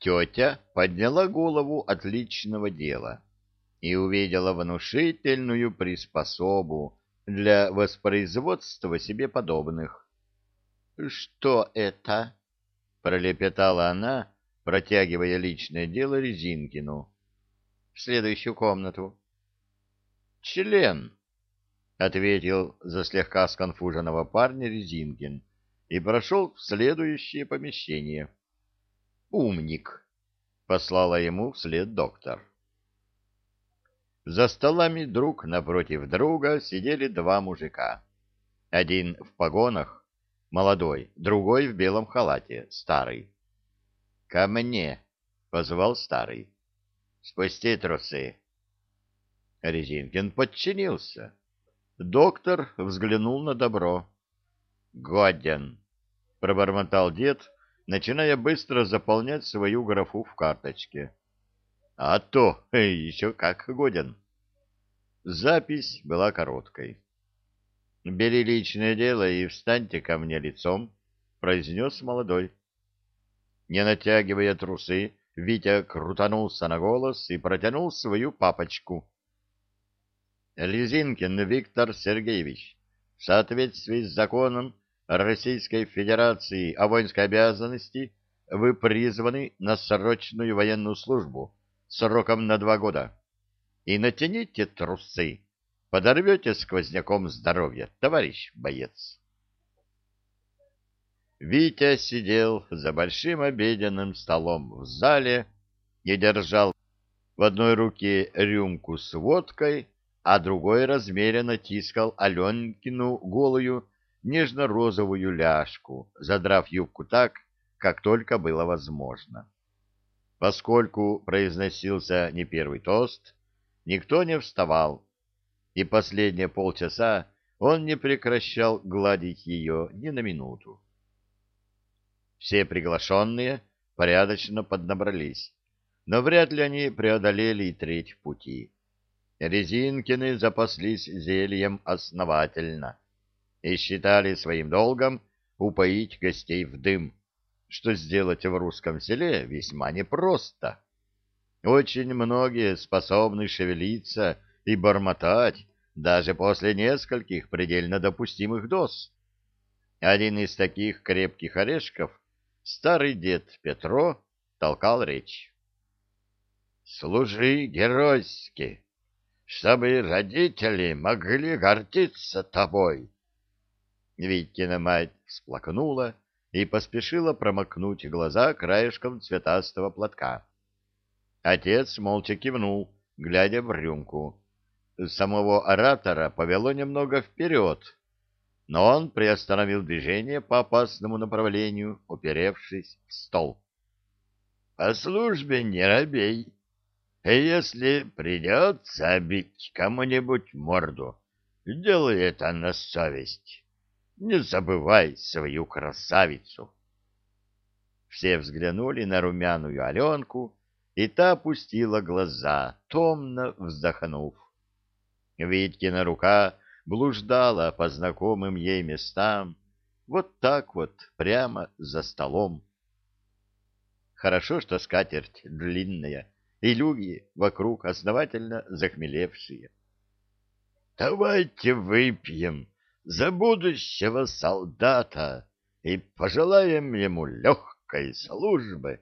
Тетя подняла голову от личного дела и увидела внушительную приспособу для воспроизводства себе подобных. — Что это? — пролепетала она, протягивая личное дело Резинкину. — В следующую комнату. — Член, — ответил за слегка сконфуженного парня Резинкин и прошел в следующее помещение. «Умник!» — послала ему вслед доктор. За столами друг напротив друга сидели два мужика. Один в погонах, молодой, другой в белом халате, старый. «Ко мне!» — позвал старый. «Спусти трусы!» Резинкин подчинился. Доктор взглянул на добро. «Годен!» — пробормотал дед, начиная быстро заполнять свою графу в карточке. «А то еще как годен!» Запись была короткой. «Бери личное дело и встаньте ко мне лицом», — произнес молодой. Не натягивая трусы, Витя крутанулся на голос и протянул свою папочку. Резинкин Виктор Сергеевич, в соответствии с законом Российской Федерации о воинской обязанности, вы призваны на срочную военную службу сроком на два года. И натяните трусы, подорвете сквозняком здоровье, товарищ боец. Витя сидел за большим обеденным столом в зале и держал в одной руке рюмку с водкой, а другой размеренно тискал Аленкину голую нежно-розовую ляжку, задрав юбку так, как только было возможно. Поскольку произносился не первый тост, никто не вставал, и последние полчаса он не прекращал гладить ее ни на минуту. Все приглашенные порядочно поднабрались, но вряд ли они преодолели и треть пути. Резинкины запаслись зельем основательно и считали своим долгом упоить гостей в дым, что сделать в русском селе весьма непросто. Очень многие способны шевелиться и бормотать даже после нескольких предельно допустимых доз. Один из таких крепких орешков, старый дед Петро, толкал речь. «Служи геройски!» чтобы родители могли гордиться тобой. Витькина мать всплакнула и поспешила промокнуть глаза краешком цветастого платка. Отец молча кивнул, глядя в рюмку. Самого оратора повело немного вперед, но он приостановил движение по опасному направлению, уперевшись в стол. — По службе не робей, если придется обить кому-нибудь морду, делай это на совесть. Не забывай свою красавицу. Все взглянули на румяную Аленку, и та опустила глаза, томно вздохнув. Виткина рука блуждала по знакомым ей местам, вот так вот, прямо за столом. Хорошо, что скатерть длинная, и люди вокруг основательно захмелевшие. «Давайте выпьем за будущего солдата и пожелаем ему легкой службы».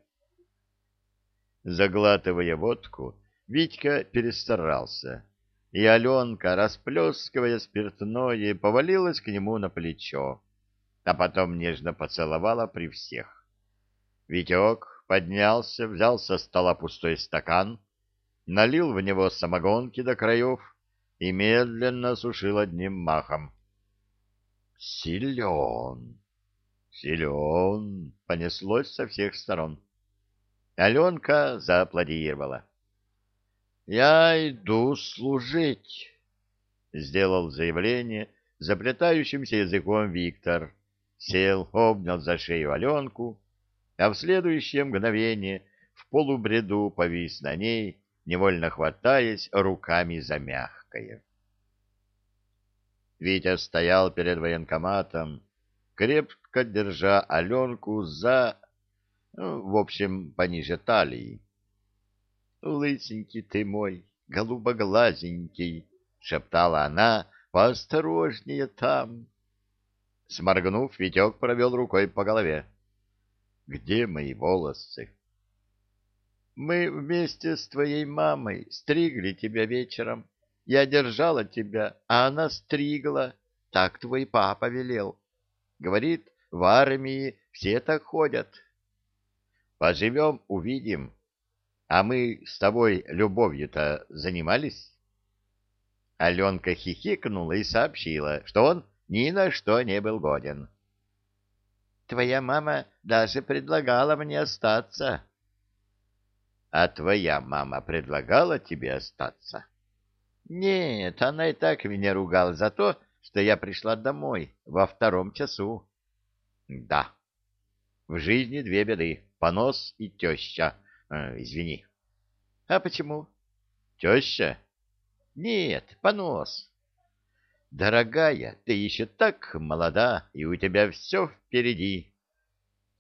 Заглатывая водку, Витька перестарался, и Аленка, расплескивая спиртное, повалилась к нему на плечо, а потом нежно поцеловала при всех. Витек поднялся, взял со стола пустой стакан, налил в него самогонки до краев и медленно осушил одним махом. «Силен! Силен!» — понеслось со всех сторон. Аленка зааплодировала. «Я иду служить», — сделал заявление заплетающимся языком Виктор. Сел, обнял за шею Аленку а в следующее мгновение в полубреду повис на ней, невольно хватаясь руками за мягкое. Витя стоял перед военкоматом, крепко держа Аленку за... ну, в общем, пониже талии. «Лысенький ты мой, голубоглазенький!» — шептала она. «Поосторожнее там!» Сморгнув, Витек провел рукой по голове. «Где мои волосы?» «Мы вместе с твоей мамой стригли тебя вечером. Я держала тебя, а она стригла. Так твой папа велел. Говорит, в армии все так ходят». «Поживем, увидим. А мы с тобой любовью-то занимались?» Аленка хихикнула и сообщила, что он ни на что не был годен. Твоя мама даже предлагала мне остаться. А твоя мама предлагала тебе остаться? Нет, она и так меня ругала за то, что я пришла домой во втором часу. Да. В жизни две беды — понос и теща. Э, извини. А почему? Теща? Нет, понос. Дорогая, ты еще так молода, и у тебя все впереди.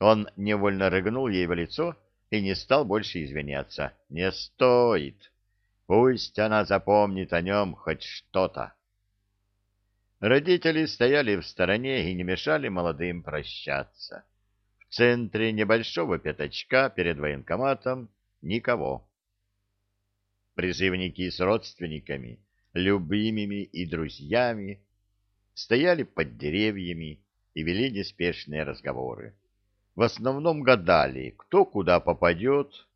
Он невольно рыгнул ей в лицо и не стал больше извиняться. Не стоит. Пусть она запомнит о нем хоть что-то. Родители стояли в стороне и не мешали молодым прощаться. В центре небольшого пятачка перед военкоматом никого. Призывники с родственниками любимыми и друзьями, стояли под деревьями и вели неспешные разговоры. В основном гадали, кто куда попадет,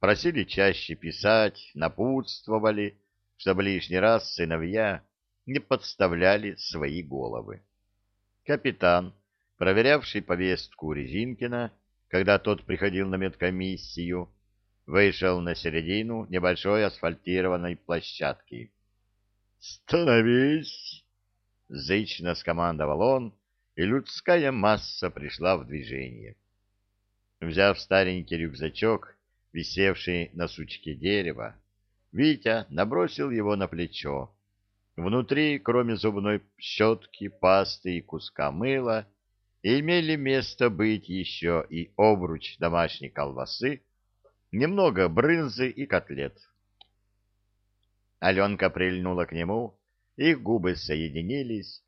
просили чаще писать, напутствовали, чтобы лишний раз сыновья не подставляли свои головы. Капитан, проверявший повестку Резинкина, когда тот приходил на медкомиссию, вышел на середину небольшой асфальтированной площадки. «Становись!» — зычно скомандовал он, и людская масса пришла в движение. Взяв старенький рюкзачок, висевший на сучке дерева, Витя набросил его на плечо. Внутри, кроме зубной щетки, пасты и куска мыла, имели место быть еще и обруч домашней колбасы, немного брынзы и котлет. Аленка прильнула к нему, их губы соединились,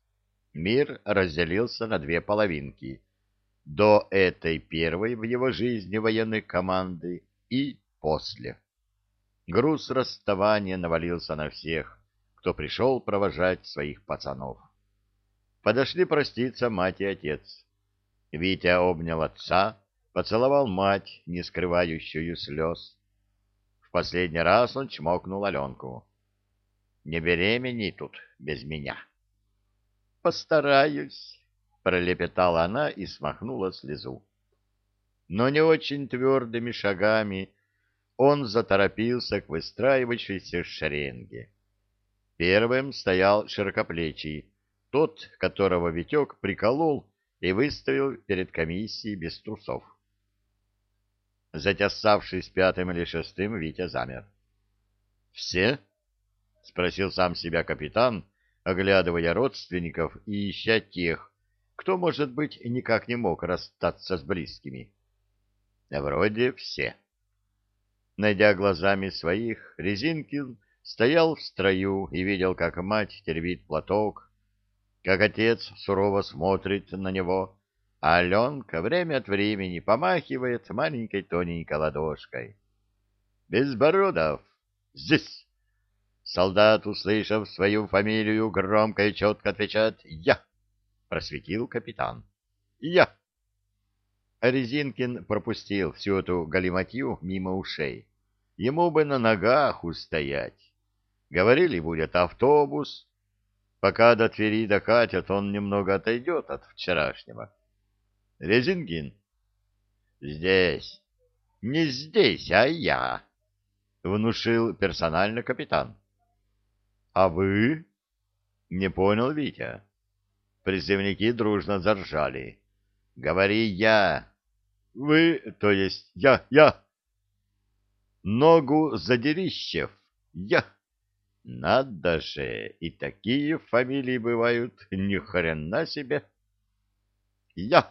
мир разделился на две половинки. До этой первой в его жизни военной команды и после. Груз расставания навалился на всех, кто пришел провожать своих пацанов. Подошли проститься мать и отец. Витя обнял отца, поцеловал мать, не скрывающую слез. В последний раз он чмокнул Аленку. Не беременей тут без меня. — Постараюсь, — пролепетала она и смахнула слезу. Но не очень твердыми шагами он заторопился к выстраивающейся шеренге. Первым стоял широкоплечий, тот, которого Витек приколол и выставил перед комиссией без трусов. Затесавшись пятым или шестым, Витя замер. — Все? —— спросил сам себя капитан, оглядывая родственников и ища тех, кто, может быть, никак не мог расстаться с близкими. Вроде все. Найдя глазами своих, Резинкин стоял в строю и видел, как мать теребит платок, как отец сурово смотрит на него, а Аленка время от времени помахивает маленькой тоненькой ладошкой. «Безбородов! Здесь!» Солдат, услышав свою фамилию, громко и четко отвечает «Я!» — просветил капитан. «Я!» Резинкин пропустил всю эту галиматью мимо ушей. Ему бы на ногах устоять. Говорили, будет автобус. Пока до Твери докатят, он немного отойдет от вчерашнего. Резинкин. Здесь. Не здесь, а я. Внушил персонально капитан. А вы? Не понял Витя. Призывники дружно заржали. Говори я. Вы, то есть я, я. Ногу задерищев. Я. Надо же, и такие фамилии бывают, ни хрена себе. Я.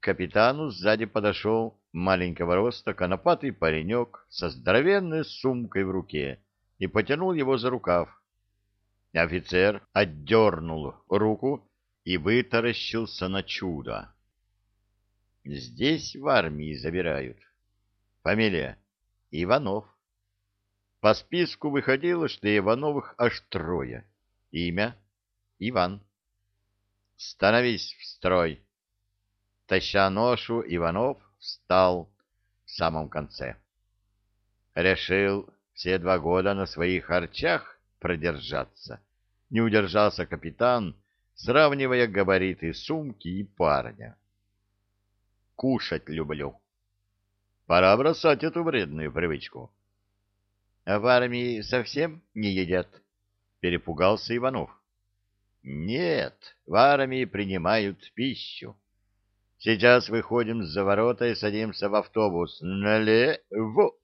К капитану сзади подошел маленького роста конопатый паренек со здоровенной сумкой в руке и потянул его за рукав. Офицер отдернул руку и вытаращился на чудо. Здесь в армии забирают. Фамилия Иванов. По списку выходило, что Ивановых аж трое. Имя Иван. Становись в строй. Таща ношу, Иванов встал в самом конце. Решил все два года на своих харчах продержаться. Не удержался капитан, сравнивая габариты сумки и парня. Кушать люблю. Пора бросать эту вредную привычку. А в армии совсем не едят? Перепугался Иванов. Нет, в армии принимают пищу. Сейчас выходим за ворота и садимся в автобус. Налево!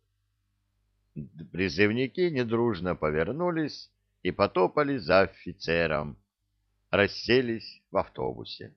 Призывники недружно повернулись и потопали за офицером. Расселись в автобусе.